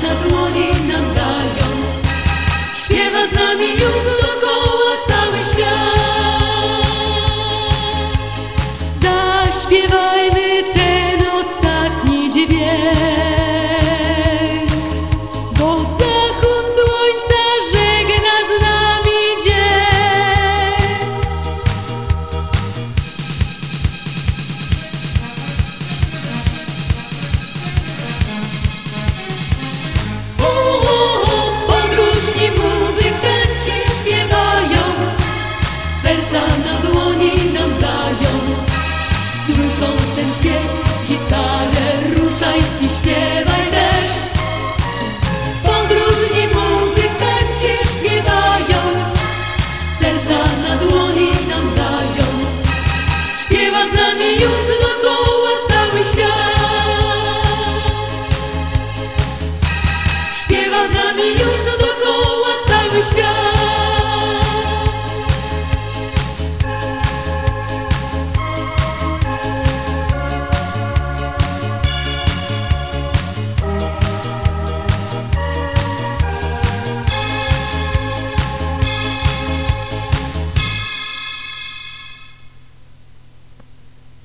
never me you